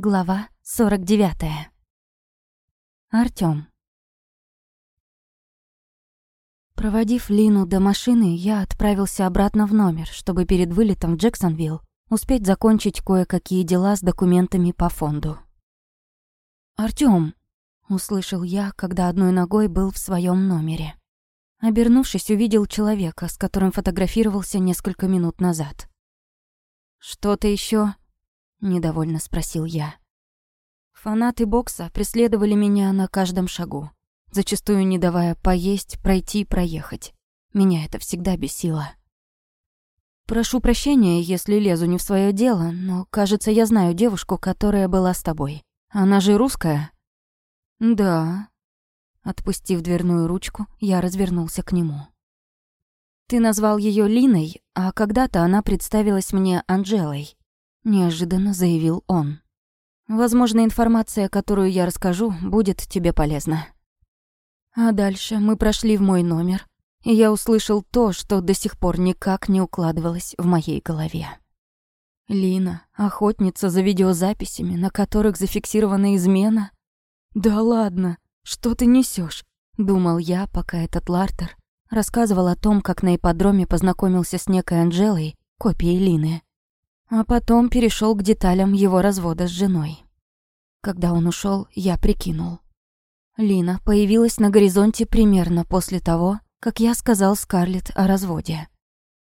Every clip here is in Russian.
Глава 49. Артём. Проводив Лину до машины, я отправился обратно в номер, чтобы перед вылетом в Джексонвилл успеть закончить кое-какие дела с документами по фонду. «Артём!» — услышал я, когда одной ногой был в своём номере. Обернувшись, увидел человека, с которым фотографировался несколько минут назад. «Что-то ещё?» — недовольно спросил я. Фанаты бокса преследовали меня на каждом шагу, зачастую не давая поесть, пройти, проехать. Меня это всегда бесило. Прошу прощения, если лезу не в свое дело, но, кажется, я знаю девушку, которая была с тобой. Она же русская? Да. Отпустив дверную ручку, я развернулся к нему. Ты назвал ее Линой, а когда-то она представилась мне Анжелой неожиданно заявил он. Возможно, информация, которую я расскажу, будет тебе полезна. А дальше мы прошли в мой номер, и я услышал то, что до сих пор никак не укладывалось в моей голове. Лина, охотница за видеозаписями, на которых зафиксирована измена? Да ладно, что ты несешь? думал я, пока этот Лартер рассказывал о том, как на ипподроме познакомился с некой Анжелой, копией Лины. А потом перешел к деталям его развода с женой. Когда он ушел, я прикинул. Лина появилась на горизонте примерно после того, как я сказал Скарлетт о разводе.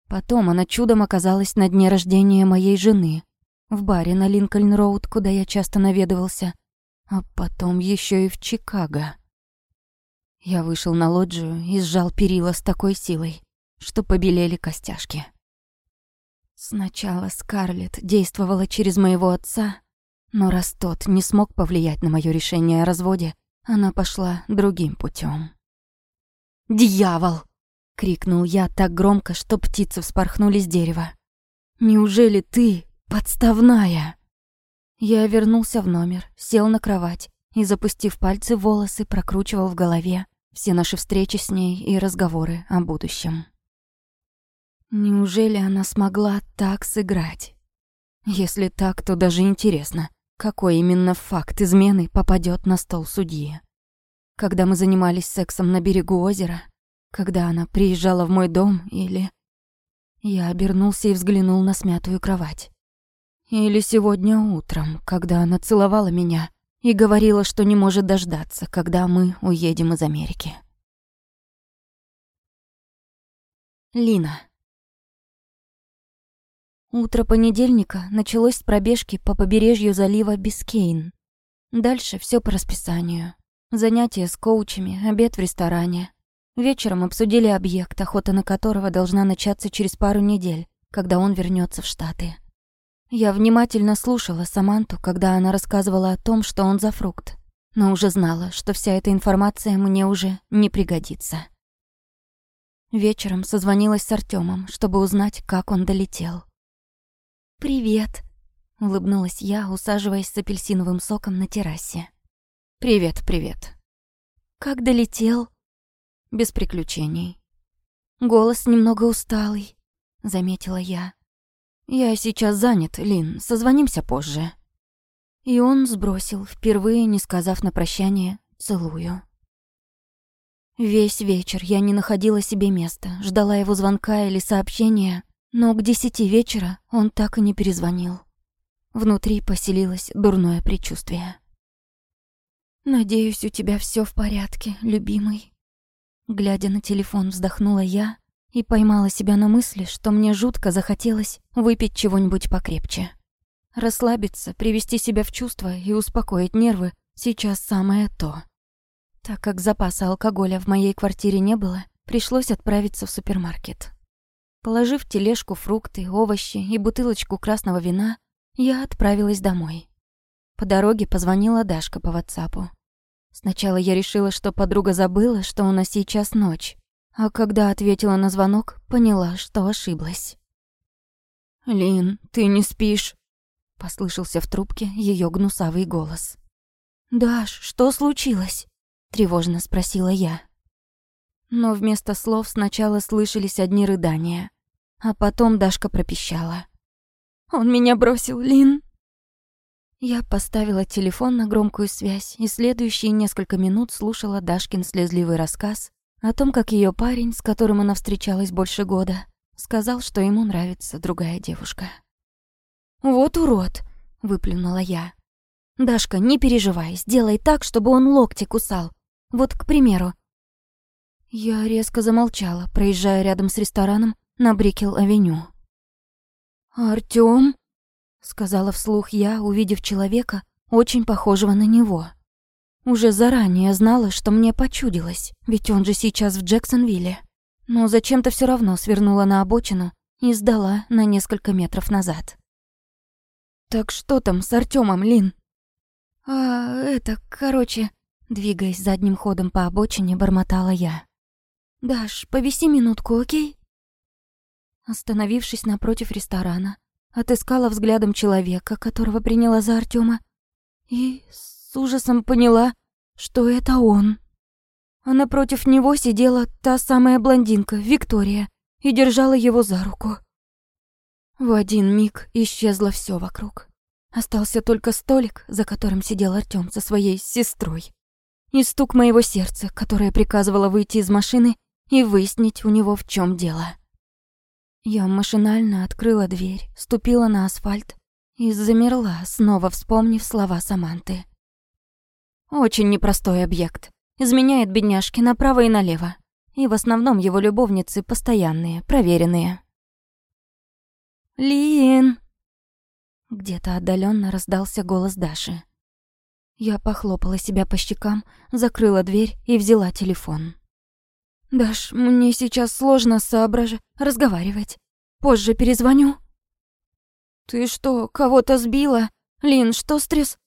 Потом она чудом оказалась на дне рождения моей жены, в баре на Линкольн-Роуд, куда я часто наведывался, а потом еще и в Чикаго. Я вышел на лоджию и сжал перила с такой силой, что побелели костяшки. Сначала Скарлетт действовала через моего отца, но раз тот не смог повлиять на моё решение о разводе, она пошла другим путём. «Дьявол!» — крикнул я так громко, что птицы вспорхнули с дерева. «Неужели ты подставная?» Я вернулся в номер, сел на кровать и, запустив пальцы в волосы, прокручивал в голове все наши встречи с ней и разговоры о будущем. Неужели она смогла так сыграть? Если так, то даже интересно, какой именно факт измены попадет на стол судьи. Когда мы занимались сексом на берегу озера, когда она приезжала в мой дом или... Я обернулся и взглянул на смятую кровать. Или сегодня утром, когда она целовала меня и говорила, что не может дождаться, когда мы уедем из Америки. Лина. Утро понедельника началось с пробежки по побережью залива Бискейн. Дальше все по расписанию. Занятия с коучами, обед в ресторане. Вечером обсудили объект, охота на которого должна начаться через пару недель, когда он вернется в Штаты. Я внимательно слушала Саманту, когда она рассказывала о том, что он за фрукт, но уже знала, что вся эта информация мне уже не пригодится. Вечером созвонилась с Артемом, чтобы узнать, как он долетел. «Привет», — улыбнулась я, усаживаясь с апельсиновым соком на террасе. «Привет, привет». «Как долетел?» «Без приключений». «Голос немного усталый», — заметила я. «Я сейчас занят, Лин, созвонимся позже». И он сбросил, впервые не сказав на прощание «целую». Весь вечер я не находила себе места, ждала его звонка или сообщения, но к десяти вечера он так и не перезвонил. Внутри поселилось дурное предчувствие. «Надеюсь, у тебя все в порядке, любимый». Глядя на телефон, вздохнула я и поймала себя на мысли, что мне жутко захотелось выпить чего-нибудь покрепче. Расслабиться, привести себя в чувство и успокоить нервы сейчас самое то. Так как запаса алкоголя в моей квартире не было, пришлось отправиться в супермаркет. Положив в тележку фрукты, овощи и бутылочку красного вина, я отправилась домой. По дороге позвонила Дашка по ватсапу. Сначала я решила, что подруга забыла, что у нас сейчас ночь, а когда ответила на звонок, поняла, что ошиблась. «Лин, ты не спишь?» — послышался в трубке ее гнусавый голос. «Даш, что случилось?» — тревожно спросила я. Но вместо слов сначала слышались одни рыдания, а потом Дашка пропищала. «Он меня бросил, Лин!» Я поставила телефон на громкую связь и следующие несколько минут слушала Дашкин слезливый рассказ о том, как ее парень, с которым она встречалась больше года, сказал, что ему нравится другая девушка. «Вот урод!» — выплюнула я. «Дашка, не переживай, сделай так, чтобы он локти кусал. Вот, к примеру». Я резко замолчала, проезжая рядом с рестораном на Брикел-авеню. «Артём?» сказала вслух я, увидев человека, очень похожего на него. Уже заранее знала, что мне почудилось, ведь он же сейчас в Джексонвилле. Но зачем-то все равно свернула на обочину и сдала на несколько метров назад. «Так что там с Артёмом, Лин?» «А, это, короче...» Двигаясь задним ходом по обочине, бормотала я. «Даш, повиси минутку, окей?» Остановившись напротив ресторана, отыскала взглядом человека, которого приняла за Артема, и с ужасом поняла, что это он. А напротив него сидела та самая блондинка, Виктория, и держала его за руку. В один миг исчезло все вокруг. Остался только столик, за которым сидел Артём со своей сестрой. И стук моего сердца, которое приказывало выйти из машины и выяснить у него, в чем дело. Я машинально открыла дверь, ступила на асфальт и замерла, снова вспомнив слова Саманты. Очень непростой объект. Изменяет бедняжки направо и налево. И в основном его любовницы постоянные, проверенные. «Лин!» Где-то отдаленно раздался голос Даши. Я похлопала себя по щекам, закрыла дверь и взяла телефон. «Даш, мне сейчас сложно соображать, разговаривать. Позже перезвоню». «Ты что, кого-то сбила? Лин, что стресс?»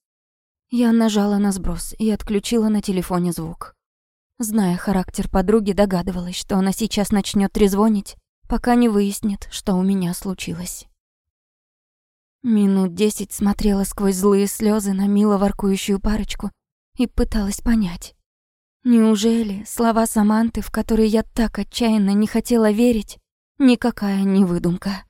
Я нажала на сброс и отключила на телефоне звук. Зная характер подруги, догадывалась, что она сейчас начнет трезвонить, пока не выяснит, что у меня случилось. Минут десять смотрела сквозь злые слезы на мило воркующую парочку и пыталась понять, Неужели слова Саманты, в которые я так отчаянно не хотела верить, никакая не выдумка?